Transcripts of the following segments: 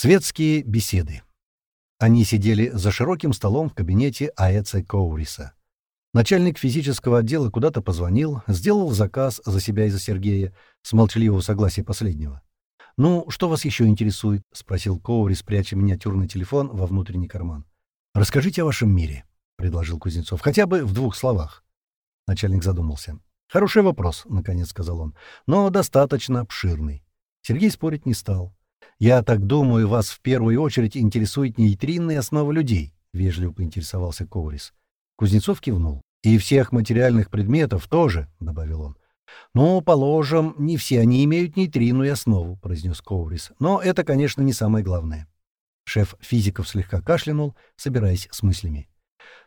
Светские беседы. Они сидели за широким столом в кабинете Аэца Коуриса. Начальник физического отдела куда-то позвонил, сделал заказ за себя и за Сергея, с молчаливого согласия последнего. «Ну, что вас еще интересует?» — спросил Коурис, пряча миниатюрный телефон во внутренний карман. «Расскажите о вашем мире», — предложил Кузнецов, — «хотя бы в двух словах». Начальник задумался. «Хороший вопрос», — наконец сказал он, — «но достаточно обширный». Сергей спорить не стал. «Я так думаю, вас в первую очередь интересует нейтринная основа людей», — вежливо поинтересовался Коурис. Кузнецов кивнул. «И всех материальных предметов тоже», — добавил он. «Ну, положим, не все они имеют нейтринную основу», — произнес Коурис. «Но это, конечно, не самое главное». Шеф физиков слегка кашлянул, собираясь с мыслями.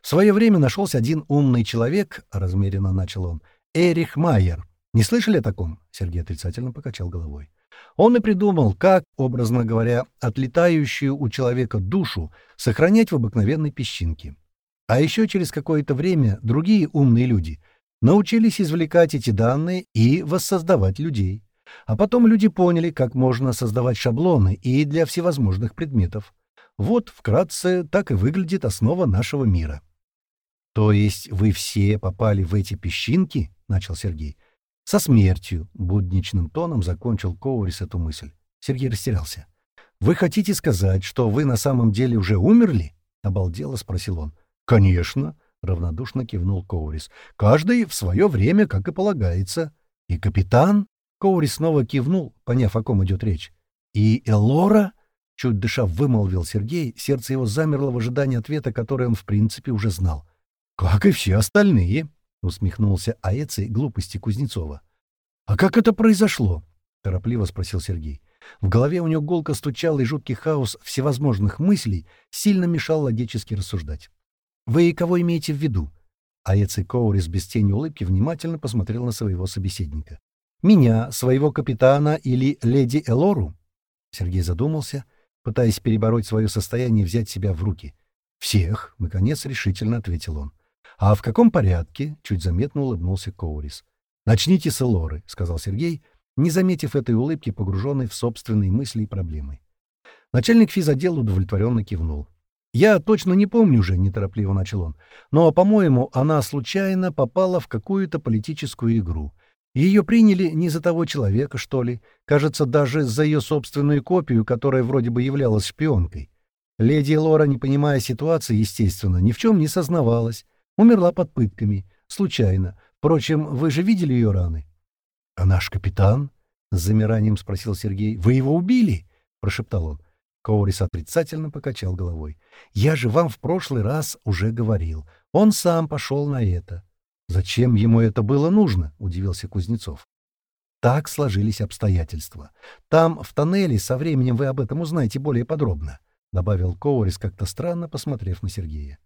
В свое время нашелся один умный человек, — размеренно начал он, — Эрих Майер. Не слышали о таком? Сергей отрицательно покачал головой. Он и придумал, как, образно говоря, отлетающую у человека душу сохранять в обыкновенной песчинке. А еще через какое-то время другие умные люди научились извлекать эти данные и воссоздавать людей. А потом люди поняли, как можно создавать шаблоны и для всевозможных предметов. Вот, вкратце, так и выглядит основа нашего мира. «То есть вы все попали в эти песчинки?» — начал Сергей. «Со смертью», — будничным тоном закончил Коурис эту мысль. Сергей растерялся. «Вы хотите сказать, что вы на самом деле уже умерли?» — обалдело спросил он. «Конечно», — равнодушно кивнул Коурис. «Каждый в свое время, как и полагается. И капитан?» Коурис снова кивнул, поняв, о ком идет речь. «И Элора?» — чуть дыша вымолвил Сергей, сердце его замерло в ожидании ответа, который он в принципе уже знал. «Как и все остальные», — усмехнулся Аэций глупости Кузнецова. «А как это произошло?» — торопливо спросил Сергей. В голове у него гулко стучал, и жуткий хаос всевозможных мыслей сильно мешал логически рассуждать. «Вы кого имеете в виду?» Аэций Коурис без тени улыбки внимательно посмотрел на своего собеседника. «Меня, своего капитана или леди Элору?» Сергей задумался, пытаясь перебороть свое состояние и взять себя в руки. «Всех», — наконец решительно ответил он. «А в каком порядке?» — чуть заметно улыбнулся Коурис. «Начните с Элоры», — сказал Сергей, не заметив этой улыбки, погруженной в собственные мысли и проблемы. Начальник физотдела удовлетворенно кивнул. «Я точно не помню уже», — неторопливо начал он, «но, по-моему, она случайно попала в какую-то политическую игру. Ее приняли не за того человека, что ли, кажется, даже за ее собственную копию, которая вроде бы являлась шпионкой. Леди Лора, не понимая ситуации, естественно, ни в чем не сознавалась, Умерла под пытками. Случайно. Впрочем, вы же видели ее раны? — А наш капитан? — с замиранием спросил Сергей. — Вы его убили? — прошептал он. Коурис отрицательно покачал головой. — Я же вам в прошлый раз уже говорил. Он сам пошел на это. — Зачем ему это было нужно? — удивился Кузнецов. Так сложились обстоятельства. Там, в тоннеле, со временем вы об этом узнаете более подробно, — добавил Коурис, как-то странно посмотрев на Сергея.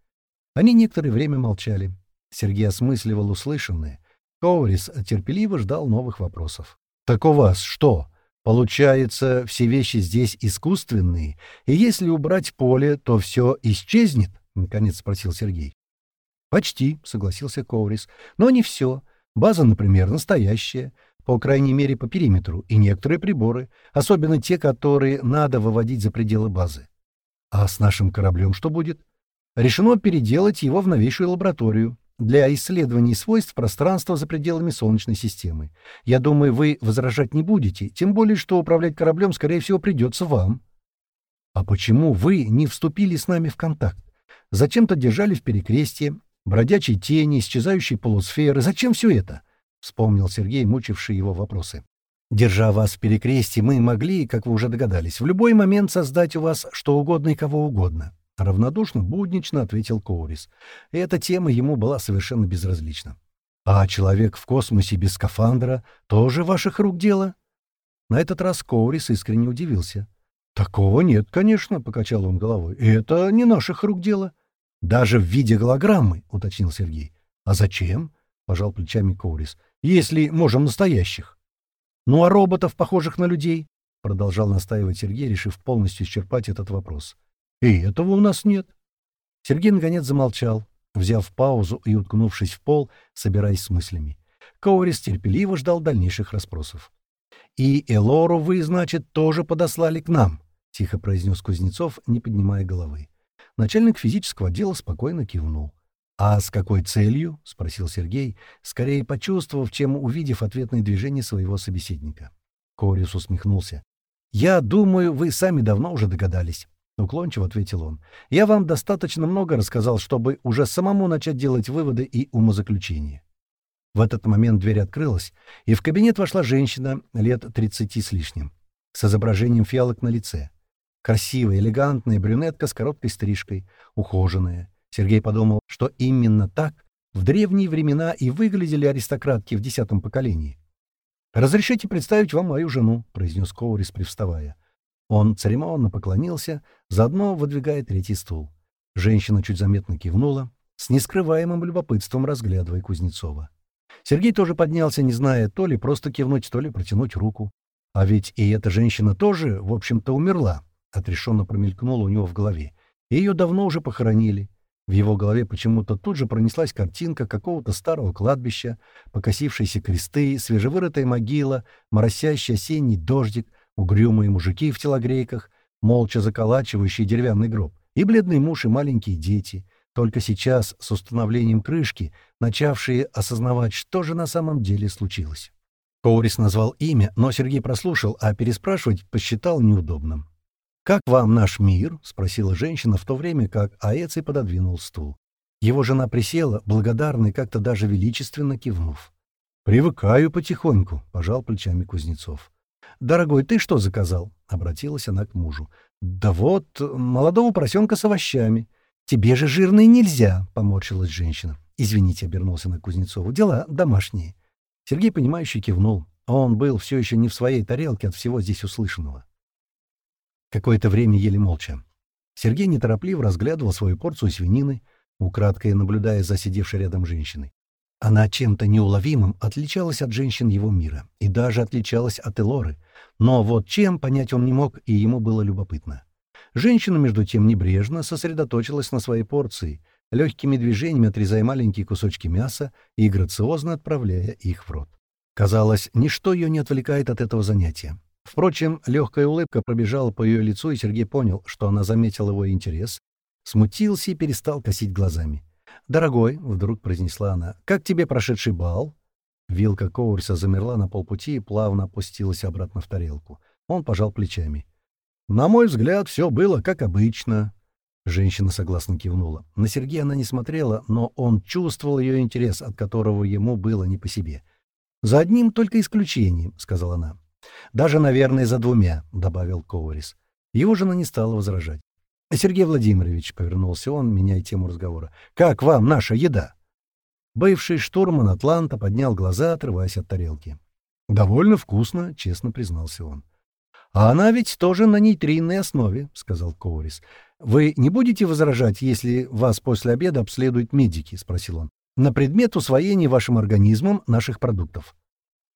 Они некоторое время молчали. Сергей осмысливал услышанное. Коурис терпеливо ждал новых вопросов. «Так у вас что? Получается, все вещи здесь искусственные, и если убрать поле, то все исчезнет?» — наконец спросил Сергей. «Почти», — согласился Коурис. «Но не все. База, например, настоящая, по крайней мере, по периметру, и некоторые приборы, особенно те, которые надо выводить за пределы базы. А с нашим кораблем что будет?» Решено переделать его в новейшую лабораторию для исследований свойств пространства за пределами Солнечной системы. Я думаю, вы возражать не будете, тем более, что управлять кораблем, скорее всего, придется вам. А почему вы не вступили с нами в контакт? Зачем-то держали в перекрестье, бродячей тени, исчезающей полусферы. Зачем все это? Вспомнил Сергей, мучивший его вопросы. Держа вас в перекрестье, мы могли, как вы уже догадались, в любой момент создать у вас что угодно и кого угодно. — равнодушно, буднично ответил Коурис. Эта тема ему была совершенно безразлична. «А человек в космосе без скафандра тоже ваших рук дело?» На этот раз Коурис искренне удивился. «Такого нет, конечно», — покачал он головой. «Это не наших рук дело». «Даже в виде голограммы», — уточнил Сергей. «А зачем?» — пожал плечами Коурис. «Если можем настоящих». «Ну а роботов, похожих на людей?» — продолжал настаивать Сергей, решив полностью исчерпать этот вопрос. И этого у нас нет. Сергей наконец замолчал, взяв паузу и уткнувшись в пол, собираясь с мыслями. Коурис терпеливо ждал дальнейших расспросов. «И Элору вы, значит, тоже подослали к нам?» тихо произнес Кузнецов, не поднимая головы. Начальник физического отдела спокойно кивнул. «А с какой целью?» — спросил Сергей, скорее почувствовав, чем увидев ответное движение своего собеседника. Корис усмехнулся. «Я думаю, вы сами давно уже догадались», — уклончиво ответил он. «Я вам достаточно много рассказал, чтобы уже самому начать делать выводы и умозаключения». В этот момент дверь открылась, и в кабинет вошла женщина лет тридцати с лишним, с изображением фиалок на лице. Красивая, элегантная брюнетка с короткой стрижкой, ухоженная. Сергей подумал, что именно так в древние времена и выглядели аристократки в десятом поколении. «Разрешите представить вам мою жену», — произнес Коурис, привставая. Он церемонно поклонился, заодно выдвигая третий стул. Женщина чуть заметно кивнула, с нескрываемым любопытством разглядывая Кузнецова. Сергей тоже поднялся, не зная, то ли просто кивнуть, то ли протянуть руку. А ведь и эта женщина тоже, в общем-то, умерла, — отрешенно промелькнуло у него в голове. Ее давно уже похоронили. В его голове почему-то тут же пронеслась картинка какого-то старого кладбища, покосившиеся кресты, свежевырытая могила, моросящий осенний дождик, угрюмые мужики в телогрейках, молча заколачивающие деревянный гроб, и бледный муж и маленькие дети, только сейчас, с установлением крышки, начавшие осознавать, что же на самом деле случилось. Коурис назвал имя, но Сергей прослушал, а переспрашивать посчитал неудобным. «Как вам наш мир?» — спросила женщина в то время, как Аэций пододвинул стул. Его жена присела, благодарно и как-то даже величественно кивнув. «Привыкаю потихоньку», — пожал плечами Кузнецов. «Дорогой, ты что заказал?» — обратилась она к мужу. «Да вот, молодого поросенка с овощами». «Тебе же жирные нельзя», — поморщилась женщина. «Извините», — обернулся на Кузнецову. «Дела домашние». Сергей, понимающе кивнул. Он был все еще не в своей тарелке от всего здесь услышанного. Какое-то время ели молча. Сергей неторопливо разглядывал свою порцию свинины, украдкой наблюдая за сидевшей рядом женщиной. Она чем-то неуловимым отличалась от женщин его мира и даже отличалась от Элоры. Но вот чем, понять он не мог, и ему было любопытно. Женщина, между тем, небрежно сосредоточилась на своей порции, легкими движениями отрезая маленькие кусочки мяса и грациозно отправляя их в рот. Казалось, ничто ее не отвлекает от этого занятия. Впрочем, легкая улыбка пробежала по ее лицу, и Сергей понял, что она заметила его интерес, смутился и перестал косить глазами. «Дорогой», — вдруг произнесла она, — «как тебе прошедший бал?» Вилка Коурса замерла на полпути и плавно опустилась обратно в тарелку. Он пожал плечами. «На мой взгляд, все было как обычно». Женщина согласно кивнула. На Сергея она не смотрела, но он чувствовал ее интерес, от которого ему было не по себе. «За одним только исключением», — сказала она. «Даже, наверное, за двумя», — добавил Коурис. Его жена не стала возражать. «Сергей Владимирович», — повернулся он, меняя тему разговора, — «как вам наша еда?» Бывший штурман Атланта поднял глаза, отрываясь от тарелки. «Довольно вкусно», — честно признался он. «А она ведь тоже на нейтринной основе», — сказал Коурис. «Вы не будете возражать, если вас после обеда обследуют медики?» — спросил он. «На предмет усвоения вашим организмом наших продуктов».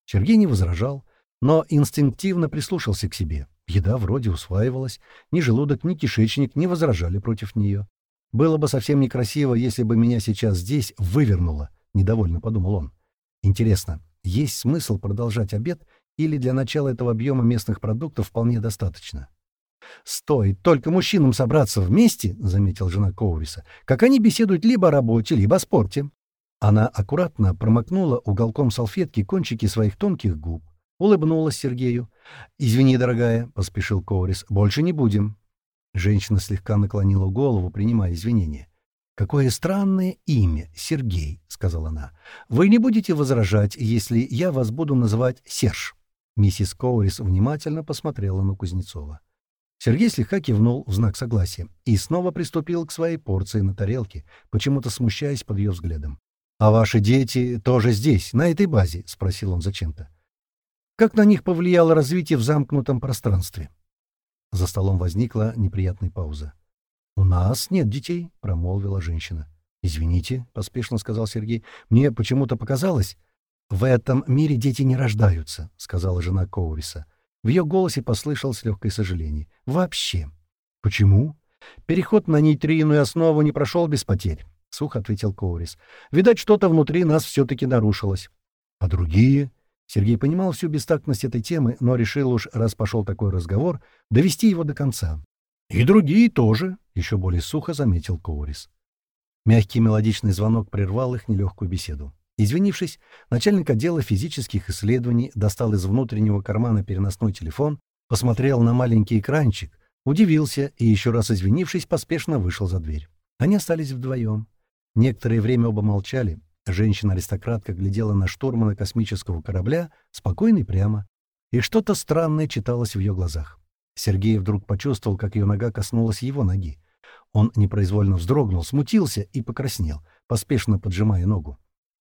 Сергей не возражал, но инстинктивно прислушался к себе. Еда вроде усваивалась, ни желудок, ни кишечник не возражали против нее. Было бы совсем некрасиво, если бы меня сейчас здесь вывернуло, — недовольно подумал он. Интересно, есть смысл продолжать обед, или для начала этого объема местных продуктов вполне достаточно? «Стоит только мужчинам собраться вместе», — заметил жена Коуриса, «как они беседуют либо о работе, либо о спорте». Она аккуратно промокнула уголком салфетки кончики своих тонких губ, улыбнулась Сергею. «Извини, дорогая», — поспешил Коурис, — «больше не будем». Женщина слегка наклонила голову, принимая извинения. «Какое странное имя, Сергей», — сказала она. «Вы не будете возражать, если я вас буду называть Серж?» Миссис Коурис внимательно посмотрела на Кузнецова. Сергей слегка кивнул в знак согласия и снова приступил к своей порции на тарелке, почему-то смущаясь под ее взглядом. «А ваши дети тоже здесь, на этой базе?» — спросил он зачем-то. Как на них повлияло развитие в замкнутом пространстве? За столом возникла неприятная пауза. «У нас нет детей», — промолвила женщина. «Извините», — поспешно сказал Сергей. «Мне почему-то показалось...» «В этом мире дети не рождаются», — сказала жена Коуриса. В ее голосе послышалось легкое сожаление. «Вообще». «Почему?» «Переход на нейтринную основу не прошел без потерь», — сухо ответил Коурис. «Видать, что-то внутри нас все-таки нарушилось». «А другие?» Сергей понимал всю бестактность этой темы, но решил уж, раз пошел такой разговор, довести его до конца. «И другие тоже», — еще более сухо заметил Коурис. Мягкий мелодичный звонок прервал их нелегкую беседу. Извинившись, начальник отдела физических исследований достал из внутреннего кармана переносной телефон, посмотрел на маленький экранчик, удивился и, еще раз извинившись, поспешно вышел за дверь. Они остались вдвоем. Некоторое время оба молчали, Женщина-аристократка глядела на штурмана космического корабля спокойно и прямо, и что-то странное читалось в ее глазах. Сергей вдруг почувствовал, как ее нога коснулась его ноги. Он непроизвольно вздрогнул, смутился и покраснел, поспешно поджимая ногу.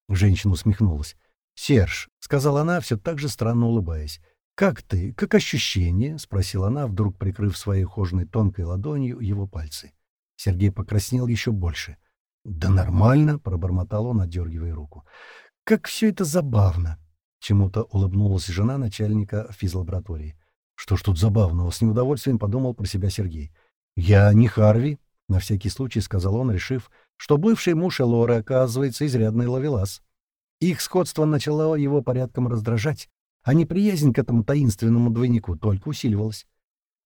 Женщина усмехнулась. «Серж», — сказала она, все так же странно улыбаясь. «Как ты? Как ощущение?» — спросила она, вдруг прикрыв своей ухоженной тонкой ладонью его пальцы. Сергей покраснел еще больше — «Да нормально», — пробормотал он, отдергивая руку. «Как все это забавно!» — чему-то улыбнулась жена начальника физлаборатории. «Что ж тут забавного?» — с неудовольствием подумал про себя Сергей. «Я не Харви», — на всякий случай сказал он, решив, что бывший муж Элоры оказывается изрядный ловелас. Их сходство начало его порядком раздражать, а неприязнь к этому таинственному двойнику только усиливалась.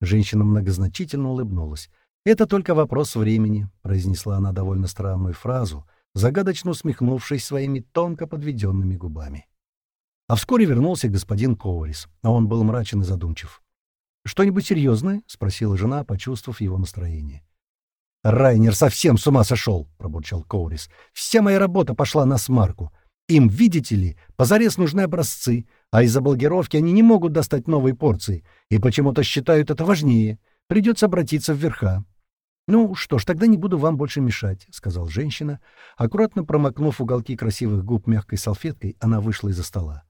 Женщина многозначительно улыбнулась. «Это только вопрос времени», — произнесла она довольно странную фразу, загадочно усмехнувшись своими тонко подведенными губами. А вскоре вернулся господин Коурис, а он был мрачен и задумчив. «Что-нибудь серьезное?» — спросила жена, почувствовав его настроение. «Райнер совсем с ума сошел!» — пробурчал Коурис. «Вся моя работа пошла на смарку. Им, видите ли, позарез нужны образцы, а из-за блокировки они не могут достать новые порции и почему-то считают это важнее. Придется обратиться в верха. «Ну что ж, тогда не буду вам больше мешать», — сказал женщина. Аккуратно промокнув уголки красивых губ мягкой салфеткой, она вышла из-за стола.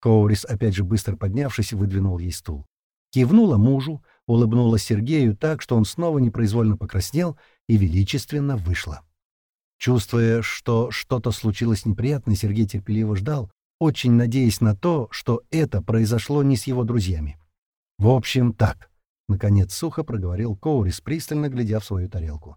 Коурис, опять же быстро поднявшись, выдвинул ей стул. Кивнула мужу, улыбнулась Сергею так, что он снова непроизвольно покраснел и величественно вышла. Чувствуя, что что-то случилось неприятное, Сергей терпеливо ждал, очень надеясь на то, что это произошло не с его друзьями. В общем, так. Наконец сухо проговорил Коурис, пристально глядя в свою тарелку.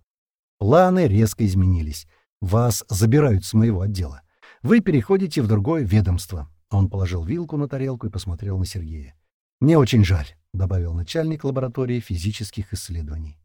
«Планы резко изменились. Вас забирают с моего отдела. Вы переходите в другое ведомство». Он положил вилку на тарелку и посмотрел на Сергея. «Мне очень жаль», — добавил начальник лаборатории физических исследований.